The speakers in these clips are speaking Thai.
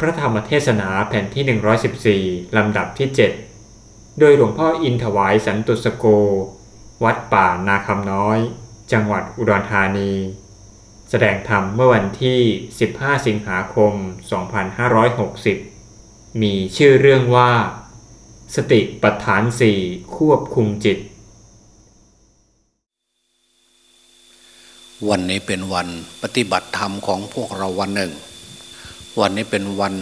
พระธรรมเทศนาแผ่นที่ 114 ลำดับที่ 7 โดยหลวงพ่ออินถวายสันตุสโก วัดป่านาคำน้อย จังหวัดอุดรธานี แสดงธรรมเมื่อวันที่ 15 สิงหาคม 2560 มีชื่อเรื่องว่า สติปัฏฐานสี่ควบคุมจิต วันนี้เป็นวันปฏิบัติธรรมของพวกเราวันหนึ่ง วันนี้เป็นวัน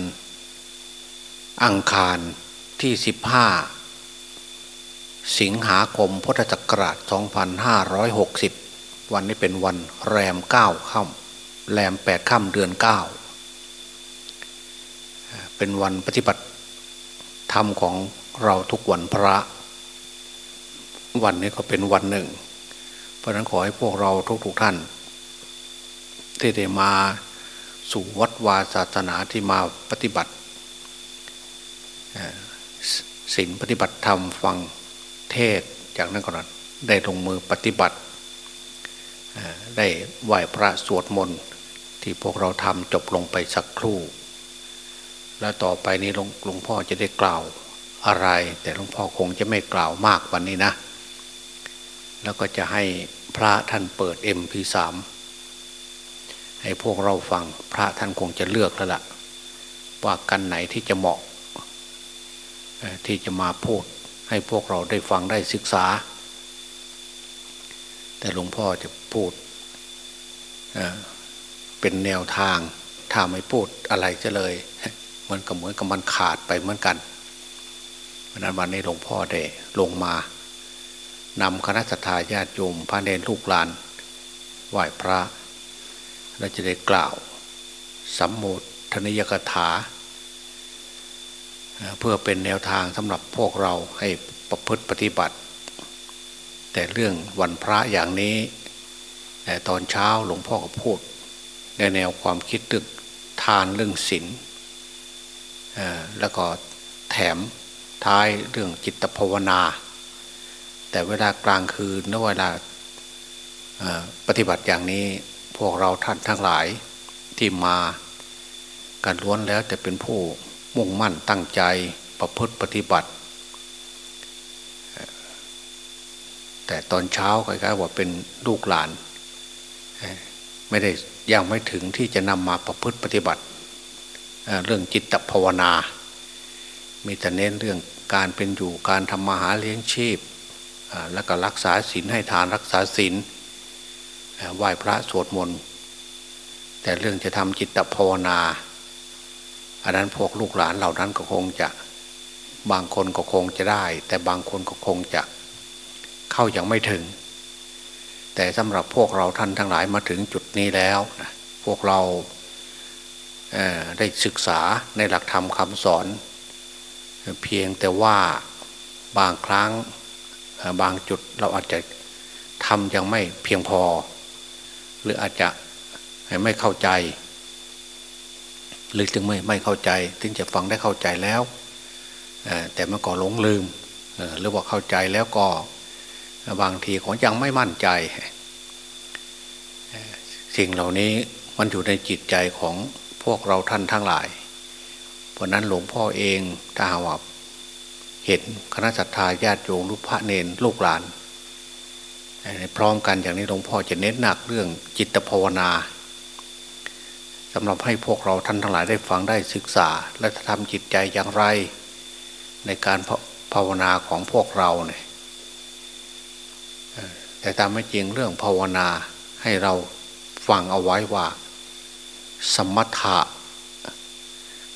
อังคารที่ 15 สิงหาคมพุทธศักราช 2560 วันนี้เป็นวันแรมเก้าค่ำแรมแปดค่ำเดือนเก้าเป็นวันปฏิบัติธรรมของเราทุกวันพระ วันนี้ก็เป็นวันหนึ่ง เพราะนั้นขอให้พวกเราทุกๆทท่านที่ได้มา สู่วัดวาศาสนาที่มาปฏิบัติศีลปฏิบัติธรรมฟังเทศจากนั้นก็นั้นได้ลงมือปฏิบัติ ได้ไหว้พระสวดมนต์ที่พวกเราทำจบลงไปสักครู่ แล้วต่อไปนี้หลวงพ่อจะได้กล่าวอะไร แต่หลวงพ่อคงจะไม่กล่าวมากวันนี้นะ แล้วก็จะให้พระท่านเปิด MP3 ให้พวกเราฟังพระท่านคงจะเลือกแล้วละ่ะ ว่ากันไหนที่จะเหมาะ ที่จะมาพูดให้พวกเราได้ฟังได้ศึกษา แต่หลวงพ่อจะพูดเป็นแนวทางถ้าไม่พูดอะไรจะเลย มันก็เหมือนกับมันขาดไปเหมือนกันเพราะนั้นวันนี้หลวงพ่อได้ลงมานำคณะสัตยาญาติโยมพระเนรลูกหลานไหว้พระ เราจะได้กล่าว สัมโมทนิยกถา เพื่อเป็นแนวทางสำหรับพวกเราให้ประพฤติปฏิบัติ แต่เรื่องวันพระอย่างนี้แต่ตอนเช้าหลวงพ่อก็พูด ในแนวความคิดตึกทานเรื่องศีลแล้วก็แถมท้ายเรื่องจิตภาวนา แต่เวลากลางคืนนเวลาปฏิบัติอย่างนี้ พวกเราท่านทั้งหลายที่มาการล้วนแล้วแต่เป็นผู้มุ่งมั่นตั้งใจประพฤติปฏิบัติ แต่ตอนเช้าคล้ายๆว่าเป็นลูกหลาน ไม่ได้ยังไม่ถึงที่จะนำมาประพฤติปฏิบัติ เรื่องจิตภาวนา มีแต่เน้นเรื่องการเป็นอยู่การทำมาหาเลี้ยงชีพ แล้วก็รักษาศีลให้ทานรักษาศีล ไหว้พระสวดมนต์แต่เรื่องจะทำจิตภาวนา อันนั้นพวกลูกหลานเหล่านั้นก็คงจะบางคนก็คงจะได้ แต่บางคนก็คงจะเข้ายังไม่ถึง แต่สำหรับพวกเราท่านทั้งหลายมาถึงจุดนี้แล้วนะพวกเราได้ศึกษาในหลักธรรมคำสอน เพียงแต่ว่าบางครั้งบางจุดเราอาจจะทำยังไม่เพียงพอ หรืออาจจะไม่เข้าใจ หรือจึงไม่ไม่เข้าใจ ถึงจะฟังได้เข้าใจแล้ว แต่มันก็หลงลืมหรือว่าเข้าใจแล้วก็บางทีของยังไม่มั่นใจ สิ่งเหล่านี้มันอยู่ในจิตใจของพวกเราท่านทั้งหลาย เพราะนั้นหลวงพ่อเองถ้าหาว่าเห็นคณะสัตยาญาติโยมลูกพระเนนลูกหลาน พร้อมกันอย่างนี้หลวงพ่อจะเน้นหนักเรื่องจิตภาวนาสำหรับให้พวกเราท่านทั้งหลายได้ฟังได้ศึกษา และทำจิตใจอย่างไร ในการภาวนาของพวกเราเนี่ยแต่ตามไม่จริงเรื่องภาวนาให้เราฟังเอาไว้ว่า สมถะ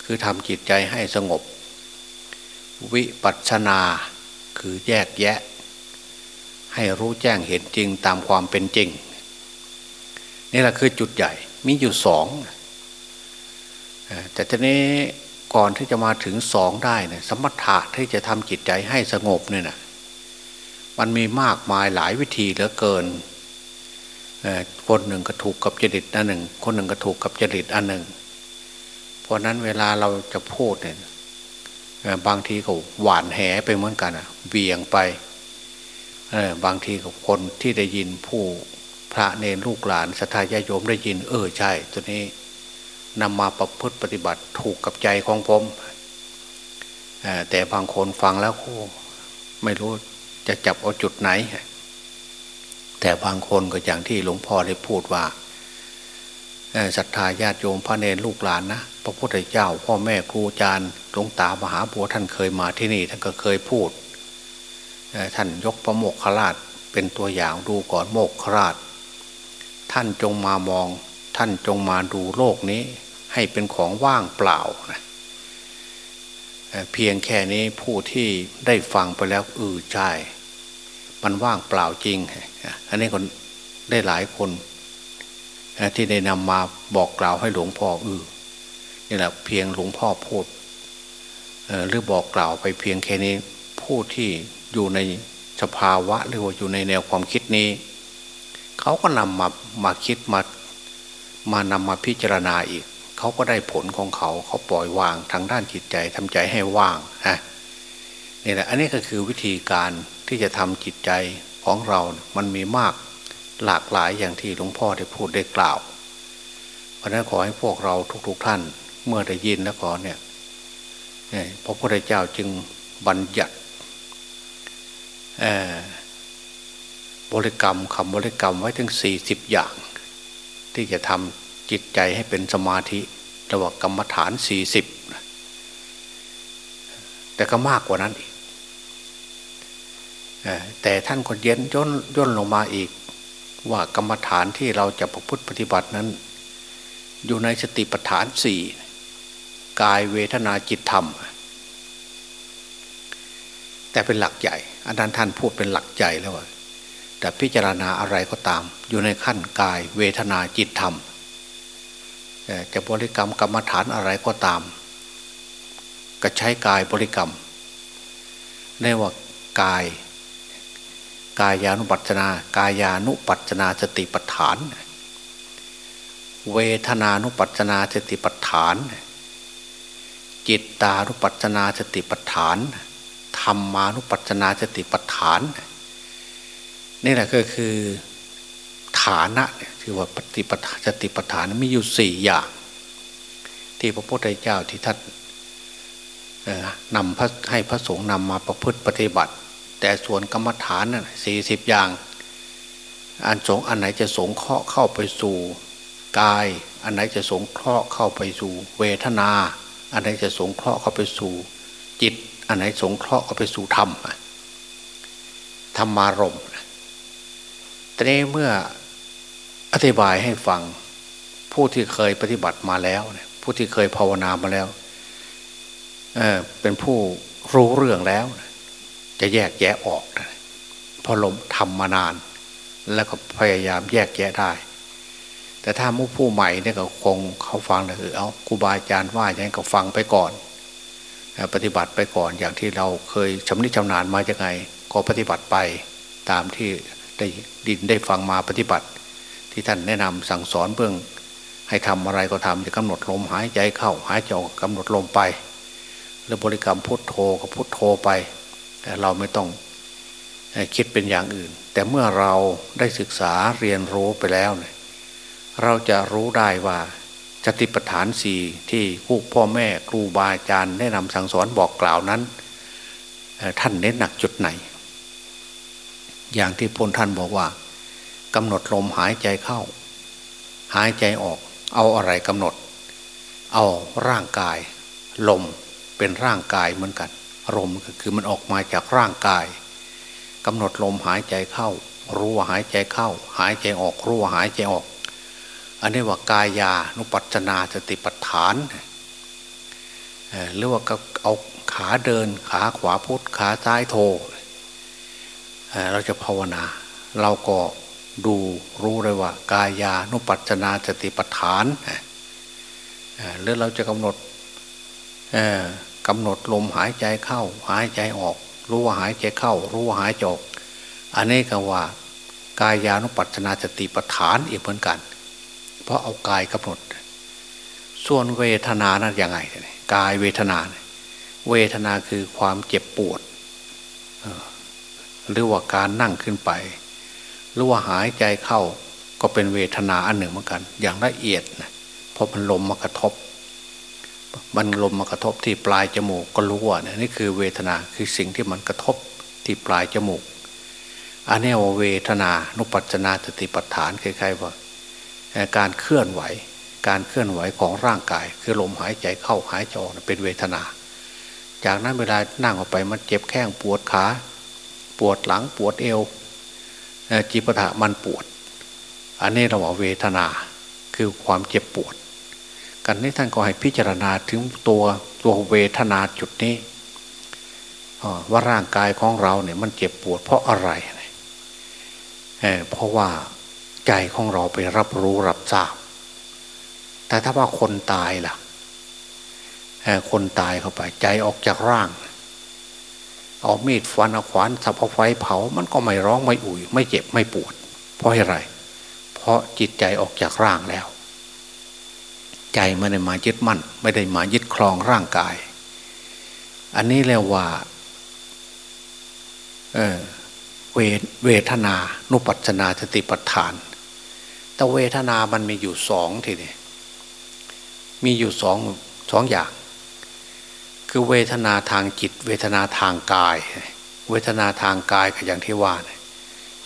คือทำจิตใจให้สงบ วิปัสสนาคือแยกแยะ ให้รู้แจ้งเห็นจริงตามความเป็นจริง นี่แหละคือจุดใหญ่มีอยู่สองแต่ทีนี้ก่อนที่จะมาถึงสองได้เนี่ยสมถะที่จะทำจิตใจให้สงบเนี่ยนะมันมีมากมายหลายวิธีเหลือเกินคนหนึ่งก็ถูกกับจริตอันหนึ่ง คนหนึ่งก็ถูกกับจริตอันหนึ่ง เพราะนั้นเวลาเราจะพูดเนี่ยบางทีก็หวานแหไปเหมือนกันอะเบี่ยงไป บางทีกับคนที่ได้ยินผู้พระเนรลูกหลานสัทธายาโยมได้ยิน เออใช่ ตัวนี้นำมาประพฤติปฏิบัติถูกกับใจของผมแต่บางคนฟังแล้วโอ้ไม่รู้จะจับเอาจุดไหน แต่บางคนก็อย่างที่หลวงพ่อได้พูดว่าศรัทธาญาติโยมพระเนรลูกหลานนะพระพุทธเจ้า พ่อแม่ครูอาจารย์หลวงตามหาบัวท่านเคยมาที่นี่ท่านก็เคยพูด ท่านยกพระโมกขราชเป็นตัวอย่างดูก่อนโมกขราช ท่านจงมามอง ท่านจงมาดูโลกนี้ ให้เป็นของว่างเปล่านะเพียงแค่นี้ผู้ที่ได้ฟังไปแล้วเออใช่มันว่างเปล่าจริง อันนี้คนได้หลายคนที่ได้นำมาบอกกล่าวให้หลวงพ่อเออนี่แหละเพียงหลวงพ่อพูดหรือบอกกล่าวไปเพียงแค่นี้ผู้ที่ อยู่ในสภาวะหรือว่าอยู่ในแนวความคิดนี้ เขาก็นำมามาคิดมามานำมาพิจารณาอีก เขาก็ได้ผลของเขา เขาปล่อยวางทางด้านจิตใจทำใจให้ว่างฮะนี่แหละอันนี้ก็คือวิธีการที่จะทำจิตใจของเรา มันมีมากหลากหลายอย่างที่หลวงพ่อได้พูดได้กล่าว เพราะนั้นขอให้พวกเราทุกๆทท่านเมื่อได้ยินแล้วก็เนี่ยพระพุทธเจ้าจึงบัญญัติ บริกรรมคำบริกรรมไว้ถึงสี่สิบอย่าง ที่จะทำจิตใจให้เป็นสมาธิระหว่างกรรมฐานสี่สิบแต่ก็มากกว่านั้นอีกแต่ท่านก็เย็นย่นย่นลงมาอีก ว่ากรรมฐานที่เราจะประพฤติปฏิบัตินั้น อยู่ในสติปัฏฐานสี่กายเวทนาจิตธรรม แต่เป็นหลักใหญ่ อันนั้นท่านพูดเป็นหลักใหญ่แล้วว่าแต่พิจารณาอะไรก็ตาม อยู่ในขั้นกายเวทนาจิตธรรมจะบริกรรมกรรมฐานอะไรก็ตาม ก็ใช้กายบริกรรมในว่ากาย กายานุปัจนากายานุปัจนาสติปัฏฐาน เวทนานุปัจนาสติปัฏฐาน จิตตานุปัจนาสติปัฏฐาน รรมานุปัจนาสติปัฏฐาน นี่แหละก็คือฐานะเนี่ยที่ว่าปฏิปทาสติปัฏฐานมีอยู่สี่อย่าง ที่พระพุทธเจ้าที่ท่านนำพระให้พระสงฆ์นำมาประพฤติปฏิบัติ แต่ส่วนกรรมฐานน่ะสี่สิบอย่าง อันสงอันไหนจะสงเคราะห์เข้าไปสู่กาย อันไหนจะสงเคราะห์เข้าไปสู่เวทนา อันไหนจะสงเคราะห์เข้าไปสู่จิต อันไหนสงเคราะห์ก็ไปสู่ธรรมธรรมารมแต่นี้เมื่ออธิบายให้ฟัง ผู้ที่เคยปฏิบัติมาแล้วผู้ที่เคยภาวนามาแล้วเเป็นผู้รู้เรื่องแล้ว จะแยกแยะออกพอลมทำมานาน แล้วก็พยายามแยกแยะได้ แต่ถ้ามุผู้ใหม่เนี่ยก็คงเขาฟังเลยคือเอาครูบาอาจารย์ว่าอย่างนี้ก็ฟังไปก่อน ปฏิบัติไปก่อนอย่างที่เราเคยชำนิชำนาญมาจากไง ก็ปฏิบัติไปตามที่ได้ดินได้ฟังมาปฏิบัติ ที่ท่านแนะนำสั่งสอนเบื้องให้ทำอะไรก็ทำจะกำหนดลมหายใจเข้าหายใจออกกำหนดลมไปแล้วบริกรรมพุทโธก็พุทโธไปแต่เราไม่ต้องคิดเป็นอย่างอื่น แต่เมื่อเราได้ศึกษาเรียนรู้ไปแล้วเนี่ยเราจะรู้ได้ว่า ติปัฏฐานสี่ที่ผู้พ่อแม่ครูบาอาจารย์แนะนำสั่งสอนบอกกล่าวนั้น ท่านเน้นหนักจุดไหน อย่างที่พลท่านบอกว่ากำหนดลมหายใจเข้า หายใจออก เอาอะไรกำหนด เอาร่างกาย ลมเป็นร่างกายเหมือนกันลมก็คือมันออกมาจากร่างกายกำหนดลมหายใจเข้า รู้ว่าหายใจเข้า หายใจออกรู้ว่าหายใจออก อันนี้ว่ากายานุปัจนาสติปัฏฐานหรือว่าก็เอาขาเดินขาขวาพุทขาซ้ายโทเราจะภาวนา เราก็ดูรู้เลยว่า กายานุปัจนาสติปัฏฐานหรือเราจะกำหนดกำหนดลมหายใจเข้า หายใจออก รู้ว่าหายใจเข้า รู้ว่าหายใจออก อันนี้ก็ว่า กายานุปัจนาสติปัฏฐานอีกเหมือนกันเพราะเอากายกำหนด ส่วนเวทนานั้นยังไงกายเวทนาเวทนาคือความเจ็บปวดหรือว่าการนั่งขึ้นไป หรือว่าหายใจเข้าก็เป็นเวทนาอันหนึ่งเหมือนกัน อย่างละเอียดนะเพราะมันลมมากระทบ มันลมมากระทบที่ปลายจมูกก็รู้ว่าเนี่ยนี่คือเวทนาคือสิ่งที่มันกระทบที่ปลายจมูกอันนี้ว่าเวทนานุปัจนาสติปัฏฐานคล้ายๆว่า การเคลื่อนไหว การเคลื่อนไหวของร่างกาย คือลมหายใจเข้าหายใจออกเป็นเวทนา จากนั้นเวลานั่งออกไปมันเจ็บแข้งปวดขา ปวดหลังปวดเอวจีปะทะมันปวด อันนี้เราบอกเวทนาคือความเจ็บปวด กันนี้ท่านก็ให้พิจารณาถึงตัวตัวเวทนาจุดนี้ว่าร่างกายของเราเนี่ยมันเจ็บปวดเพราะอะไร เพราะว่า ใจของเราไปรับรู้รับทราบ แต่ถ้าว่าคนตายล่ะคนตายเข้าไป ใจออกจากร่าง เอามีดฟันเอาขวานสับเอาไฟเผา มันก็ไม่ร้องไม่อุ่ยไม่เจ็บไม่ปวด เพราะอะไร เพราะจิตใจออกจากร่างแล้ว ใจไม่ได้มายึดมั่น ไม่ได้มายึดครองร่างกาย อันนี้เรียกว่าเเวเวทนานุปัจนาสติปัฏฐาน แต่เวทนามันมีอยู่สองทีนี้มีอยู่สองสองอย่าง คือเวทนาทางจิต เวทนาทางกาย เวทนาทางกายก็อย่างที่ว่า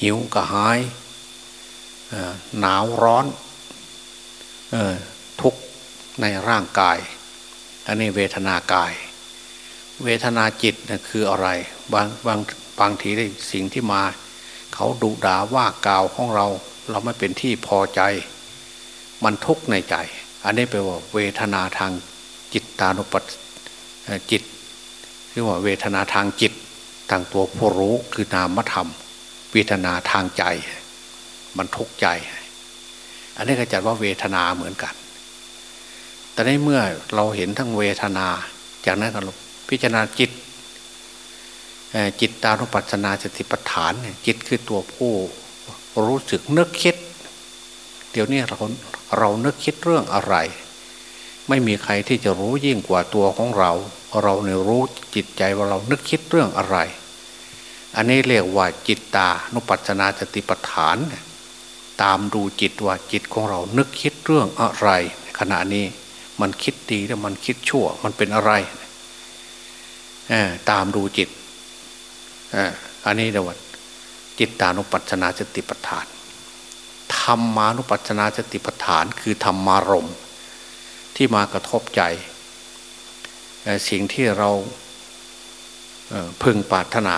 หิวกระหายหนาวร้อนทุกในร่างกาย อันนี้เวทนากาย เวทนาจิตนะคืออะไร บางบางบางทีได้สิ่งที่มา เขาดุด่าว่ากล่าวของเรา เราไม่เป็นที่พอใจ มันทุกข์ในใจ อันนี้แปลว่าเวทนาทางจิตตานุปัสจิตเรียกว่าเวทนาทางจิตทางตัวผู้รู้คือนามธรรม เวทนาทางใจ มันทุกข์ใจ อันนี้ก็จัดว่าเวทนาเหมือนกัน แต่ในเมื่อเราเห็นทั้งเวทนา จากนั้นเราพิจารณาจิตจิตตานุปัสสนาสติปัฏฐาน จิตคือตัวผู้ รู้สึกนึกคิด เดี๋ยวนี้เราเรานึกคิดเรื่องอะไร ไม่มีใครที่จะรู้ยิ่งกว่าตัวของเรา เราเนี่ยรู้จิตใจว่าเรานึกคิดเรื่องอะไร อันนี้เรียกว่าจิตตานุปัสนาสติปัฏฐาน ตามดูจิตว่าจิตของเรานึกคิดเรื่องอะไร ขณะนี้มันคิดดีแล้วมันคิดชั่ว มันเป็นอะไรตามดูจิตอันนี้เรียกว่า จิตตานุปัสนาสติปัฏฐานธรรมานุปัสนาสติปัฏฐานคือธรรมารมณ์ที่มากระทบใจ สิ่งที่เราพึงปรารถนา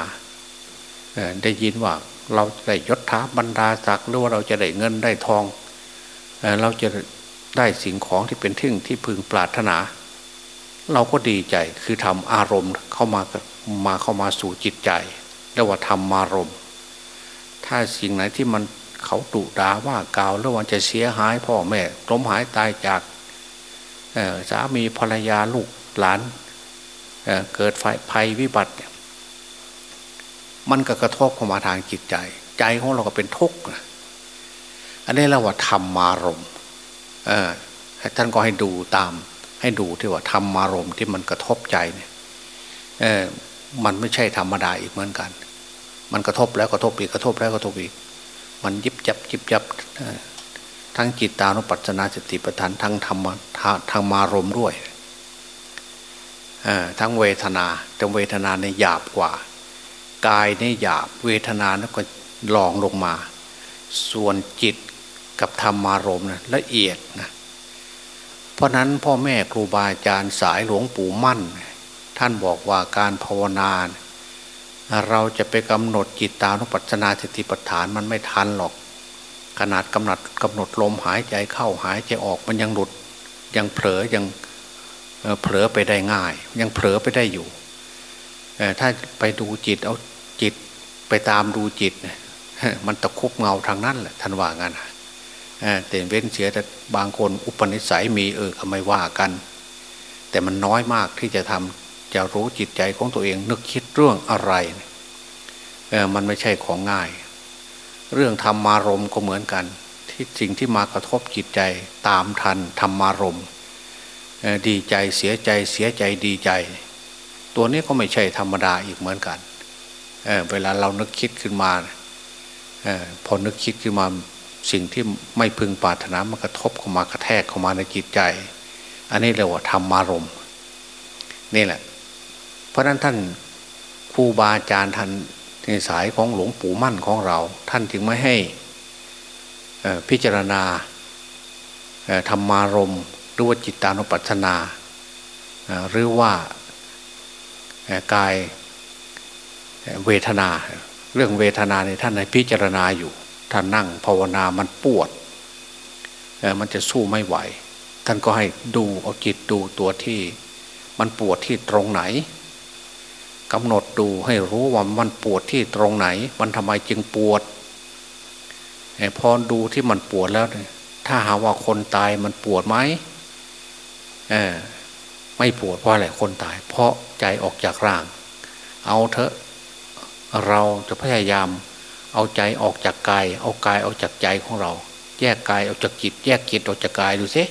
ได้ยินว่าเราได้ยศถาบรรดาศักดิ์หรือว่าเราจะได้เงินได้ทอง เราจะได้สิ่งของที่เป็นทึ่งที่พึงปรารถนา เราก็ดีใจคือทำอารมณ์เข้ามามาเข้ามาสู่จิตใจเรียกว่าทำอารมณ์ ถ้าสิ่งไหนที่มันเขาดุด่าว่ากล่าวแล้ววันจะเสียหายพ่อแม่ล้มหายตายจากสามีภรรยาลูกหลานเเกิดไฟภัยวิบัติ มันก็กระทบเข้ามาทางจิตใจ ใจของเราก็เป็นทุกข์อันนี้เราว่าธรรมารมท่านก็ให้ดูตาม ให้ดูที่ว่าธรรมารมที่มันกระทบใจเนี่ยมันไม่ใช่ธรรมดาอีกเหมือนกัน มันกระทบแล้วกระทบอีกกระทบแล้วกระทบอีก มันยิบจับยิบจับทั้งจิตตานุปัจนาสติปัฏฐานทั้งธรรมทางมารมด้วยทั้งเวทนาแต่เวทนาในหยาบกว่า กายในหยาบเวทนานั้นก็ลองลงมา ส่วนจิตกับธรรมารมนะละเอียดนะเพราะนั้นพ่อแม่ครูบาอาจารย์สายหลวงปู่มั่น ท่านบอกว่าการภาวนา เราจะไปกำหนดจิตตานุปัจนาสติปัฏฐานมันไม่ทันหรอก ขนาดกำหนดกำหนดลมหายใจเข้าหายใจออกมันยังหลุด ยังเผลอยังเผลอไปได้ง่าย ยังเผลอไปได้อยู่ถ้าไปดูจิตเอาจิตไปตามดูจิต มันตะคุบเงาทางนั้นแหละท่านว่างั้นแต่เว้นเสียแต่บางคนอุปนิสัยมีเออก็ไมว่ากัน แต่มันน้อยมากที่จะทำ จะรู้จิตใจของตัวเองนึกคิดเรื่องอะไรมันไม่ใช่ของง่าย เรื่องธรรมารมก็เหมือนกัน ที่สิ่งที่มากระทบจิตใจตามทันธรรมารมดีใจเสียใจเสียใจดีใจ ตัวนี้ก็ไม่ใช่ธรรมดาอีกเหมือนกันเเวลาเรานึกคิดขึ้นมาอพอนึกคิดขึ้นมาสิ่งที่ไม่พึงปรารถนามันกระทบเข้ามากระแทกเข้ามาในจิตใจ อันนี้เรียกว่าธรรมารมนี่แหละ เพราะนั้นท่านครูบาอาจารย์ท่านในสายของหลวงปู่มั่นของเรา ท่านจึงไม่ให้พิจารณาธรรมารมหรือว่าจิตตานุปัสสนา หรือว่ากายเวทนา เรื่องเวทนาในท่านในพิจารณาอยู่ท่านนั่งภาวนามันปวดมันจะสู้ไม่ไหว ท่านก็ให้ดูเอาจิตดูตัวที่ มันปวดที่ตรงไหน กำหนดดูให้รู้ว่ามันปวดที่ตรงไหน มันทำไมจึงปวดพอดูที่มันปวดแล้วถ้าหาว่าคนตายมันปวดไหมไม่ปวดเพราะอะไรคนตาย เพราะใจออกจากร่าง เอาเถอะเราจะพยายามเอาใจออกจากกาย เอากายออกจากใจของเรา แยกกายออกจากจิต แยกจิตออกจากกายดูซิ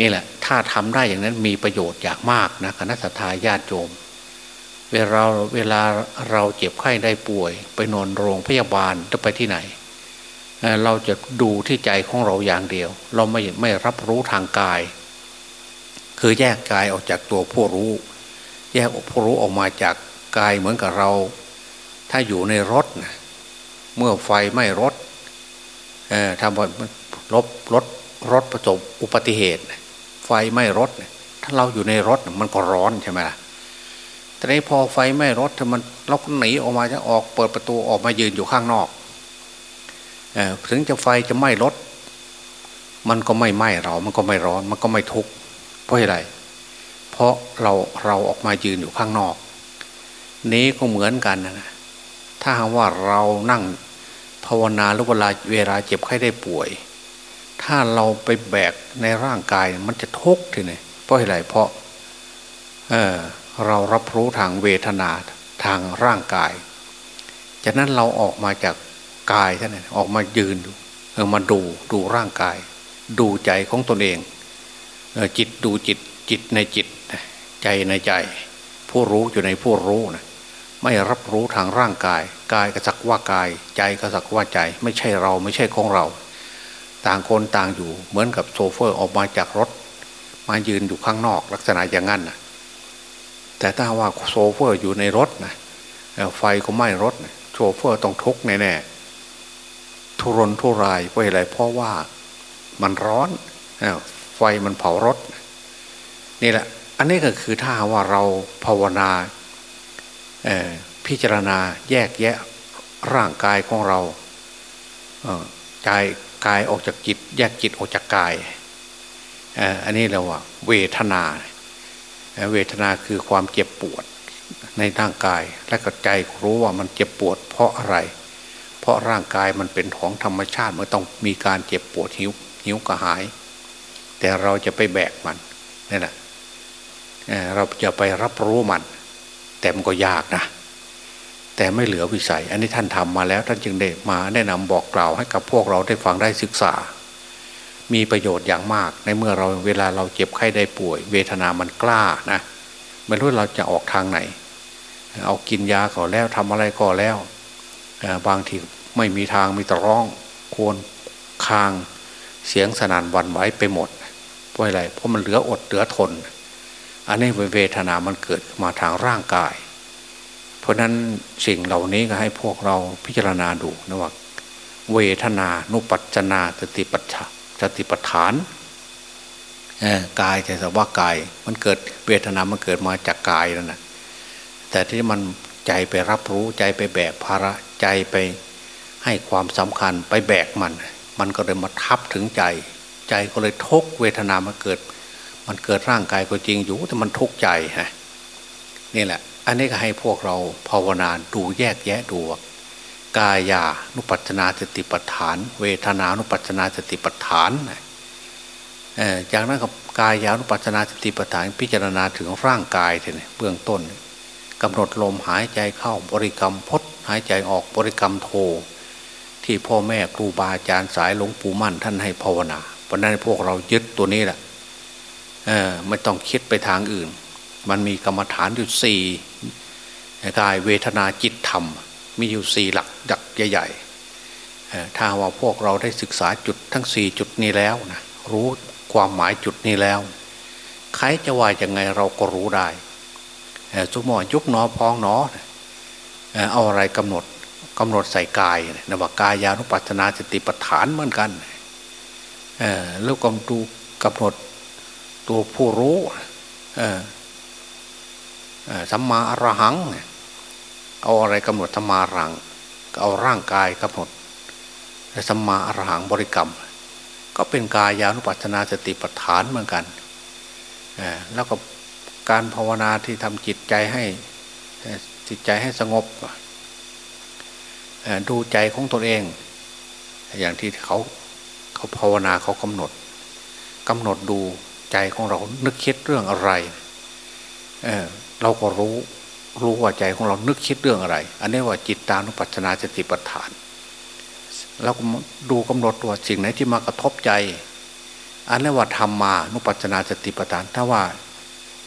นี่แหละ ถ้าทำได้อย่างนั้นมีประโยชน์อย่างมากนะคณะสัตยาญาติโยม เวลาเวลาเราเจ็บไข้ได้ป่วย ไปนอนโรงพยาบาลจะไปที่ไหน เราจะดูที่ใจของเราอย่างเดียว เราไม่ไม่รับรู้ทางกาย คือแยกกายออกจากตัวผู้รู้ แยกผู้รู้ออกมาจากกายเหมือนกับเรา ถ้าอยู่ในรถเมื่อไฟไหม้รถทำรถรถรถประสบอุบัติเหตุ ไฟไหม้รถ ถ้าเราอยู่ในรถมันก็ร้อนใช่ไหมล่ะ แต่นี้พอไฟไหม้รถมันเราก็หนีออกมาจะออกเปิดประตูออกมายืนอยู่ข้างนอกอถึงจะไฟจะไหม้รถ มันก็ไม่ไหม้เรา มันก็ไม่ร้อน มันก็ไม่ทุกข์เพราะอะไร เพราะเราเราออกมายืนอยู่ข้างนอก นี้ก็เหมือนกันนะถ้าหากว่าเรานั่งภาวนาหรือเวลาเวลาเจ็บไข้ได้ป่วย ถ้าเราไปแบกในร่างกายมันจะทุกข์ทีนี่เพราะอะไรเพราะ เออ เรารับรู้ทางเวทนาทางร่างกาย จากนั้นเราออกมาจากกายท่านออกมายืนเออมาดูดูร่างกาย ดูใจของตนเองเออจิตดูจิตจิตในจิตใจในใจ ผู้รู้อยู่ในผู้รู้นะไม่รับรู้ทางร่างกาย กายก็สักว่ากาย ใจก็สักว่าใจ ไม่ใช่เราไม่ใช่ของเรา ต่างคนต่างอยู่เหมือนกับโซเฟอร์ออกมาจากรถ มายืนอยู่ข้างนอกลักษณะอย่างนั้นนะ แต่ถ้าว่าโซเฟอร์อยู่ในรถนะไฟก็ไหม้รถโชเฟอร์ต้องทุกแน่ๆทุรนทุรายเพราะอะไรเพราะว่ามันร้อนไฟมันเผารถ นี่แหละ อันนี้ก็คือถ้าว่าเราภาวนาพิจารณาแยกแยะร่างกายของเราใจกายออกจากจิต แยกจิตออกจากกายอันนี้เราว่า เวทนา เวทนาคือความเจ็บปวดในร่างกายและก็ใจรู้ว่ามันเจ็บปวด เพราะอะไร เพราะร่างกายมันเป็นของธรรมชาติมันต้องมีการเจ็บปวดหิวหิวกระหาย แต่เราจะไปแบกมันนี่แหละเราจะไปรับรู้มัน แต่มันก็ยากนะ แต่ไม่เหลือวิสัย อันนี้ท่านทำมาแล้วท่านจึงได้มาแนะนำบอกกล่าวให้กับพวกเราได้ฟังได้ศึกษา มีประโยชน์อย่างมาก ในเมื่อเราเวลาเราเจ็บไข้ได้ป่วย เวทนามันกล้านะไม่รู้เราจะออกทางไหน เอากินยาก่อแล้วทำอะไรก่อแล้วบางทีไม่มีทางมีต่ร้องควรคางเสียงสนั่นวันไหวไปหมดเพราะอะไรเพราะมันเหลืออดเหลือทน อันนี้เวทนามันเกิดมาทางร่างกาย เพราะนั้นสิ่งเหล่านี้ก็ให้พวกเราพิจารณาดูนะว่าเวทนานุปัจจนาสติปัฏฐา สติปัฏฐานกายแต่สว่ากาย มันเกิดเวทนา มันเกิดมาจากกายนั่นแหะแต่ที่มันใจไปรับรู้ใจไปแบกภาระใจไปให้ความสำคัญไปแบกมัน มันก็เลยมาทับถึงใจ ใจก็เลยทุกเวทนา มันเกิด มันเกิดร่างกายก็จริงอยู่ แต่มันทุกข์ใจฮะนี่แหละ อันนี้ก็ให้พวกเราภาวนาดูแยกแยะดู กายานุปัจนาสติปัฏฐาน เวทนานุปัจนาสติปัฏฐานจากนั้นกับกายานุปัจนาสติปัฏฐานพิจารณาถึงร่างกายเนี่ยเบื้องต้นกำหนดลมหายใจเข้าบริกรรมพดหายใจออกบริกรรมโท ที่พ่อแม่ครูบาอาจารย์สายหลวงปู่มั่นท่านให้ภาวนาเพราะนั้นพวกเรายึดตัวนี้แหละไม่ต้องคิดไปทางอื่น มันมีกรรมฐานอยู่สี่กายเวทนาจิตธรรม มีอยู่สี่หลักดักใหญ่ถ้าว่าพวกเราได้ศึกษาจุดทั้งสี่จุดนี้แล้วนะรู้ความหมายจุดนี้แล้ว ใครจะว่ายังไงเราก็รู้ได้สมมติยุกหนอพองหนอเอาอะไรกำหนดกำหนดใส่กายนะว่ากายานุปัจนาสติปัฏฐานเหมือนกันแล้วกำดูกำหนดตัวผู้รู้สัมมาอรหัง เอาอะไรกำหนดสัมมารังเอาร่างกายกำหนดสัมมาอรหังบริกรรม ก็เป็นกายานุปัจนาสติปัฏฐานเหมือนกันแล้วก็การภาวนาที่ทำจิตใจให้จิตใจให้สงบดูใจของตนเอง อย่างที่เขาเขาภาวนาเขากำหนดกำหนดดูใจของเรานึกคิดเรื่องอะไรเเราก็รู้ รู้ว่าใจของเรานึกคิดเรื่องอะไร อันนี้ว่าจิตตานุปัจนาสติปัฏฐานเราก็ดูกำหนดตัวสิ่งไหนที่มากระทบใจ อันนี้ว่าธรรมานุปัจนาสติปัฏฐาน ถ้าว่า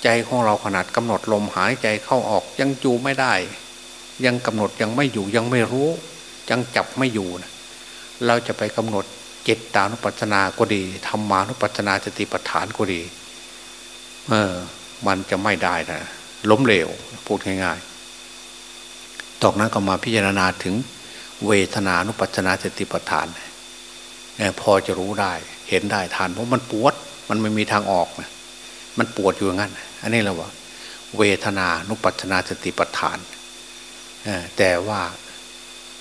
ใจของเราขนาดกำหนดลมหายใจเข้าออกยังจูไม่ได้ ยังกำหนดยังไม่อยู่ยังไม่รู้ ยังจับไม่อยู่นะเราจะไปกำหนดจิตตานุปัจนาก็ดีธรรมานุปัจนาสติปัฏฐานก็ดี เออ มันจะไม่ได้นะ ล้มเหลวพูดง่ายๆตอกนั้นก็มาพิจารณาถึงเวทนานุปัจนาสติปัฏฐานพอจะรู้ได้เห็นได้ทานเพราะมันปวดมันไม่มีทางออกนะมันปวดอยู่งั้น อันนี้เราว่า เวทนานุปัจนาสติปัฏฐานแต่ว่า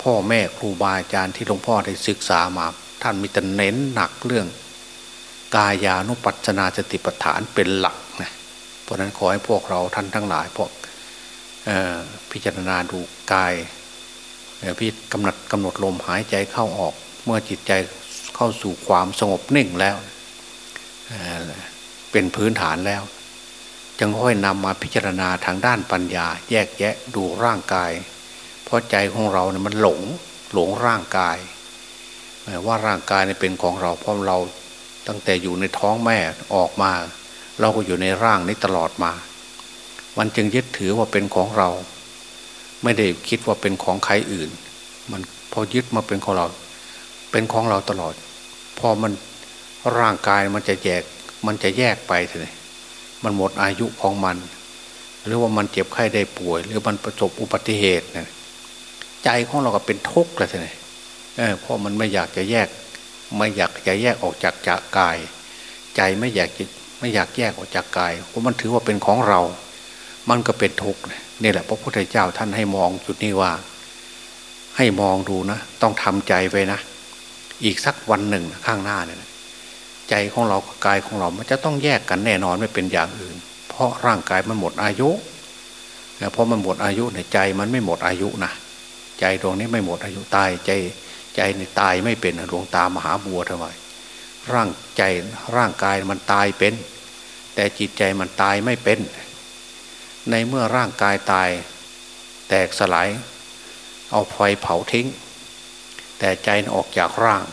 พ่อแม่ครูบาอาจารย์ที่หลวงพ่อได้ศึกษามา ท่านมีแต่เน้นหนักเรื่อง กายานุปัจนาสติปัฏฐานเป็นหลัก ราะนั้นขอให้พวกเราท่านทั้งหลายพวกพิจารณาดูกายพี่กำหนดกำหนดลมหายใจเข้าออก เมื่อจิตใจเข้าสู่ความสงบนิ่งแล้วเป็นพื้นฐานแล้ว จึงค่อยนำมาพิจารณาทางด้านปัญญา แยกแยะดูร่างกาย เพราะใจของเราเนี่ยมันหลงหลงร่างกาย ว่าร่างกายเนี่ยเป็นของเราเพราะเราตั้งแต่อยู่ในท้องแม่ออกมา เราก็อยู่ในร่างนี้ตลอดมา มันจึงยึดถือว่าเป็นของเรา ไม่ได้คิดว่าเป็นของใครอื่น มันพอยึดมาเป็นของเรา เป็นของเราตลอด พอมันร่างกายมันจะแยก มันจะแยกไปเลยมันหมดอายุของมัน หรือว่ามันเจ็บไข้ได้ป่วย หรือมันประสบอุบัติเหตุเนี่ยใจของเราก็เป็นทุกข์เลยเลยเออเพราะมันไม่อยากจะแยก ไม่อยากจะแยกออกจากจากกาย ใจไม่อยากจะ ไม่อยากแยกออกจากกายเพราะมันถือว่าเป็นของเรา มันก็เป็นทุกข์นี่แหละพระพุทธเจ้าท่านให้มองจุดนี้ว่า ให้มองดูนะ ต้องทำใจไว้นะ อีกสักวันหนึ่งข้างหน้าเนี่ยใจของเรากับกายของเรา มันจะต้องแยกกันแน่นอนไม่เป็นอย่างอื่น เพราะร่างกายมันหมดอายุเพราะมันหมดอายุในใจมันไม่หมดอายุนะใจดวงนี้ไม่หมดอายุตายใจใจในตายไม่เป็นหลวงตามหาบัวทำไม ร่างใจร่างกายมันตายเป็น แต่จิตใจมันตายไม่เป็น ในเมื่อร่างกายตาย แตกสลาย เอาไฟเผาทิ้ง แต่ใจออกจากร่าง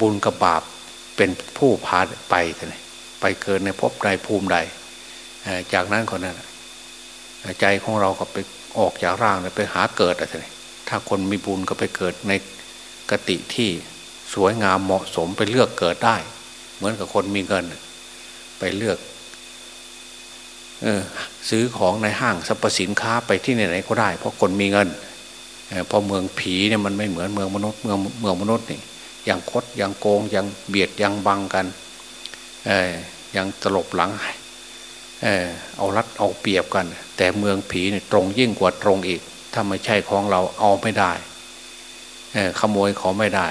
บุญกับบาปเป็นผู้พาไปไปเกิดในภพใดภูมิใด จากนั้นคนนั้นใจของเราก็ไปออกจากร่างไปหาเกิดอะไรถ้าคนมีบุญก็ไปเกิดในกติที่ สวยงามเหมาะสมไปเลือกเกิดได้ เหมือนกับคนมีเงิน ไปเลือกออซื้อของในห้างสรรพสินค้าไปที่ไหนๆก็ได้ เพราะคนมีเงินเพราะเมืองผีเนี่ยมันไม่เหมือนเมืองมนุษย์เมืองเมืองมนุษย์นี่ยังคดยังโกงยังเบียดยังบังกันเออยังตลบหลังเออเอารัดเอาเปรียบกัน แต่เมืองผีเนี่ยตรงยิ่งกว่าตรงอีก ถ้าไม่ใช่ของเราเอาไม่ได้เออขโมยเขาไม่ได้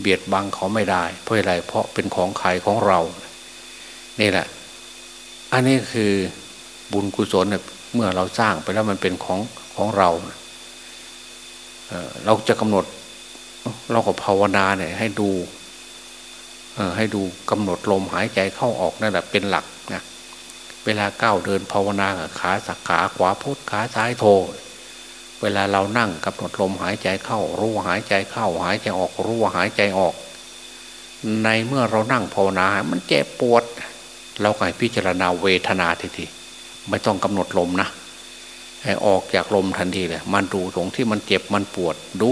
เบียดบังเขาไม่ได้ เพราะอะไรเพราะเป็นของใครของเรา นี่แหละ อันนี้คือบุญกุศลเมื่อเราสร้างไปแล้วมันเป็นของของเรา เราจะกำหนดเราก็ภาวนาเนี่ยให้ดูให้ดูกำหนดลมหายใจเข้าออกนั่นแหละเป็นหลักนะเวลาก้าวเดินภาวนาขาสักขาขวาพุทขาซ้ายโท เวลาเรานั่งกำหนดลมหายใจเข้า รู้หายใจเข้า หายใจออก รู้หายใจออก ในเมื่อเรานั่งภาวนา มันเจ็บปวด เราก็ให้พิจารณาเวทนาทีทีไม่ต้องกำหนดลมนะให้ออกจากลมทันทีเลยมันดูตรงที่มันเจ็บมันปวดดู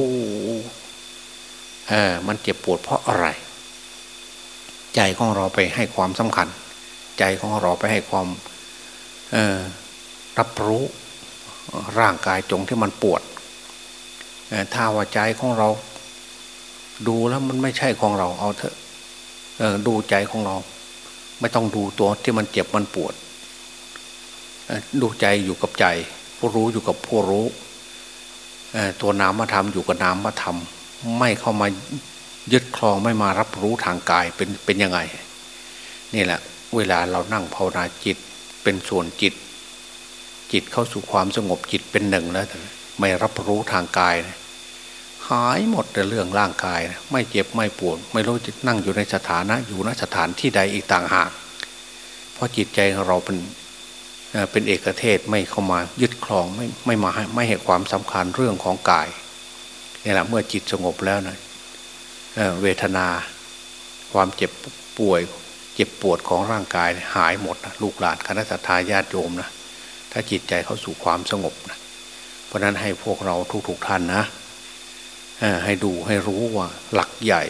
เออมันเจ็บปวดเพราะอะไร ใจของเราไปให้ความสำคัญ ใจของเราไปให้ความเออรับรู้ ร่างกายจงที่มันปวดถ้าว่าใจของเรา ดูแล้วมันไม่ใช่ของเราเอาเถอะดูใจของเรา ไม่ต้องดูตัวที่มันเจ็บมันปวด ดูใจอยู่กับใจ ผู้รู้อยู่กับผู้รู้ ตัวนามธรรมอยู่กับนามธรรม ไม่เข้ามายึดครองไม่มารับรู้ทางกายเป็นเป็นยังไง นี่แหละ เวลาเรานั่งภาวนาจิตเป็นส่วนจิต จิตเข้าสู่ความสงบจิตเป็นหนึ่งแล้วไม่รับรู้ทางกายหายหมดในเรื่องร่างกายไม่เจ็บไม่ปวด ไม่รู้จะนั่งอยู่ในสถานะ อยู่ณสถานที่ใดอีกต่างหาก เพราะจิตใจของเราเป็นเป็นเอกเทศไม่เข้ามายึดครองไม่ไม่มาให้ไม่ให้ความสำคัญเรื่องของกายนี่แหละเมื่อจิตสงบแล้วนะเเวทนา ความเจ็บป่วย เจ็บปวดของร่างกายหายหมดนะลูกหลานคณะสัตยาญาติโยมนะ ถ้าจิตใจเขาสู่ความสงบนะเพราะนั้นให้พวกเราทุกๆท่านนะให้ดูให้รู้ว่าหลักใหญ่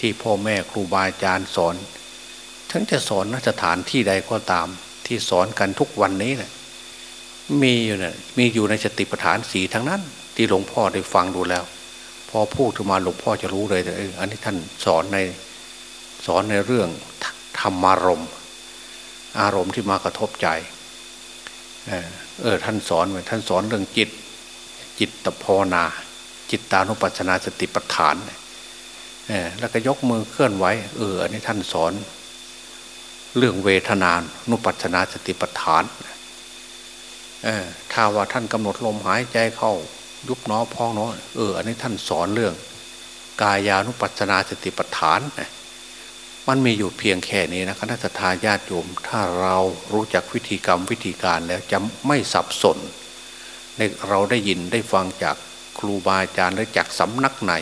ที่พ่อแม่ครูบาอาจารย์สอน ทั้งจะสอนนสถานที่ใดก็ตาม ที่สอนกันทุกวันนี้เนะี่ยมีอยู่เนะี่ยมีอยู่ในสติปัฏฐานสีทั้งนั้น ที่หลวงพ่อได้ฟังดูแล้ว พอพูดถึงมาหลวงพ่อจะรู้เลยแต่อันนี้ท่านสอนในสอนในเรื่องธรรมารมณ์อารมณ์ที่มากระทบใจ เออท่านสอนไว้ท่านสอนเรื่องจิต จิตตภาวนา จิตตานุปัฏนาสติปัฏฐานเออแล้วก็ยกมือเคลื่อนไหวเอออันนี้ท่านสอน เรื่องเวทนานุปัสนาสติปัฏฐานถ้าว่าท่านกำหนดลมหายใจเข้า ยุบน้อพองน้อเอออันนี้ท่านสอนเรื่อง กายานุปัสนาสติปัฏฐาน มันมีอยู่เพียงแค่นี้นะคณะทาญาติโยม ถ้าเรารู้จักวิธีกรรมวิธีการแล้วจะไม่สับสนในเราได้ยินได้ฟังจากครูบาอาจารย์หรือจากสำนักไหน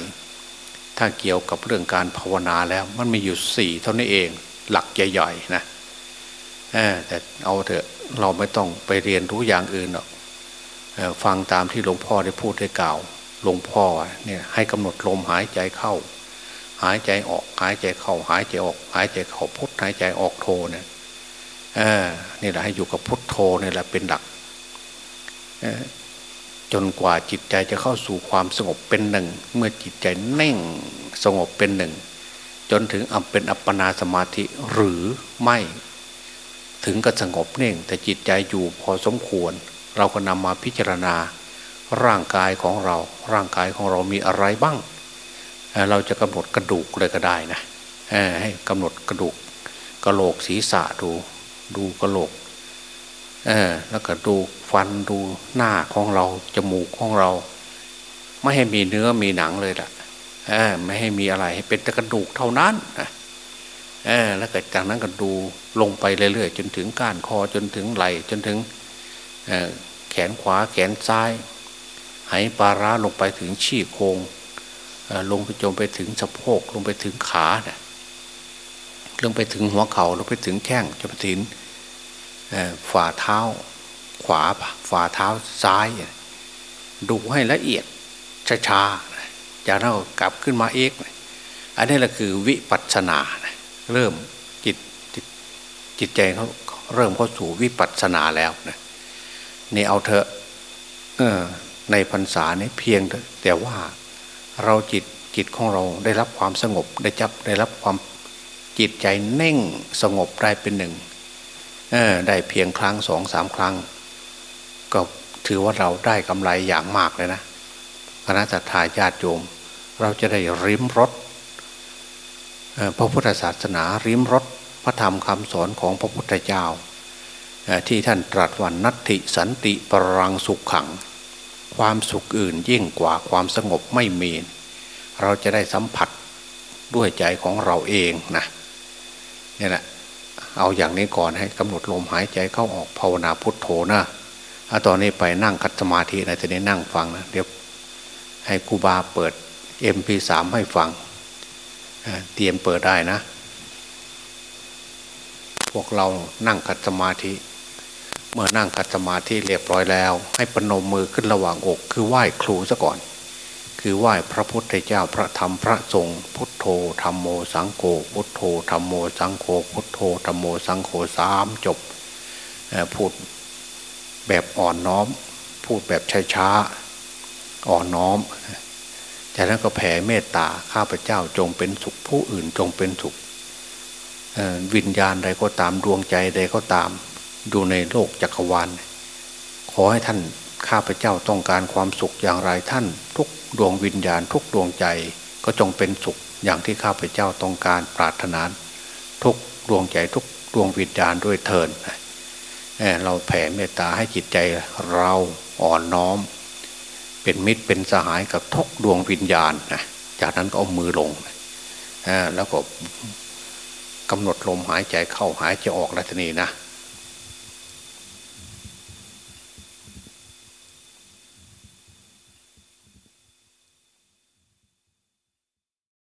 ถ้าเกี่ยวกับเรื่องการภาวนาแล้วมันมีอยู่สี่เท่านี้เองหลักใหญ่ๆนะแต่เอาเถอะเราไม่ต้องไปเรียนรู้อย่างอื่นหรอกฟังตามที่หลวงพ่อได้พูดได้กล่าวหลวงพ่อเนี่ยให้กำหนดลมหายใจเข้า หายใจออก หายใจเข้าหายใจออก หายใจเข้าพุทหายใจออกโทเนี่ยนี่แหละให้อยู่กับพุทโธนี่แหละเป็นหลักจนกว่าจิตใจจะเข้าสู่ความสงบเป็นหนึ่ง เมื่อจิตใจเน่งสงบเป็นหนึ่ง จนถึงอัเป็นอัปปนาสมาธิหรือไม่ถึงกับสงบเน่ง แต่จิตใจอยู่พอสมควร เราก็นำมาพิจารณา ร่างกายของเรา ร่างกายของเรามีอะไรบ้าง เราจะกำหนดกระดูกเลยก็ได้นะให้กำหนดกระดูกกระโหลกศีรษะดู ดูกระโหลกแล้วก็ดูฟันดูหน้าของเราจมูกของเรา ไม่ให้มีเนื้อมีหนังเลยล่ะไม่ให้มีอะไรให้เป็นแต่กระดูกเท่านั้นนะแล้วก็จากนั้นก็ดูลงไปเรื่อยๆจนถึงก้านคอจนถึงไหล่จนถึงแขนขวาแขนซ้าย หายปาร้าลงไปถึงชี้โครง ลงไปจมไปถึงสะโพกลงไปถึงขาเนี่ยลงไปถึงหัวเขา่าลงไปถึงแข้งจนไปถึงฝ่าเท้า ขวาฝ่าเท้าซ้าย ดูให้ละเอียดช้าๆจากนั้นกลับขึ้นมาเอกอันนี้แหละคือวิปัสสนาเริ่มจิตจิตจิตใจเขาเริ่มเข้าสู่วิปัสสนาแล้วนะนี่เอาเถอะในพรรษานี้เพียงแต่ว่า เราจิตจิตของเราได้รับความสงบได้จับได้รับความจิตใจเน่งสงบได้เป็นหนึ่งได้เพียงครั้งสองสามครั้ง ก็ถือว่าเราได้กำไรอย่างมากเลยนะคณะสัตยาญาติโยม เราจะได้ริมรสพระพุทธศาสนาริมรสพระธรรมคำสอนของพระพุทธเจ้าที่ท่านตรัสว่านัตติสันติปรังสุขขัง ความสุขอื่นยิ่งกว่าความสงบไม่มี เราจะได้สัมผัสด้วยใจของเราเองนะนี่แหละเอาอย่างนี้ก่อนให้กำหนดลมหายใจเข้าออกภาวนาพุทโธนะตอนนี้ไปนั่งคัดสมาธินะจะได้นั่งฟังนะเดี๋ยวให้ครูบาเปิด MP3 ให้ฟัง เตรียมเปิดได้นะ พวกเรานั่งคัดสมาธิ เมื่อนั่งคัดสมาธิเรียบร้อยแล้ว ให้ปนมมือขึ้นระหว่างอก คือไหว้ครูซะก่อนคคือไหว้พระพุทธเจ้าพระธรรมพระสงฆ์พุทโธธรรมโมสังโฆพุทโธธรรมโมสังโฆพุทโธธรรมโมสังโฆสามจบพูดแบบอ่อนน้อม พูดแบบช้าๆอ่อนน้อมจากนั้นก็แผ่เมตตาข้าพเจ้าจงเป็นสุขผู้อื่นจงเป็นสุขวิญญาณใดก็ตามดวงใจใดก็ตาม ดูในโลกจักรวาล ขอให้ท่านข้าพเจ้าต้องการความสุขอย่างไรท่าน ทุกดวงวิญญาณทุกดวงใจ ก็จงเป็นสุขอย่างที่ข้าพเจ้าต้องการปรารถนาทุกดวงใจทุกดวงวิญญาณด้วยเทินเราแผ่เมตตาให้จิตใจเราอ่อนน้อม เป็นมิตรเป็นสหายกับทุกดวงวิญญาณนะจากนั้นก็เอามือลงแล้วก็กำหนดลมหายใจเข้าหายใจออกแล้วทีนี้นะ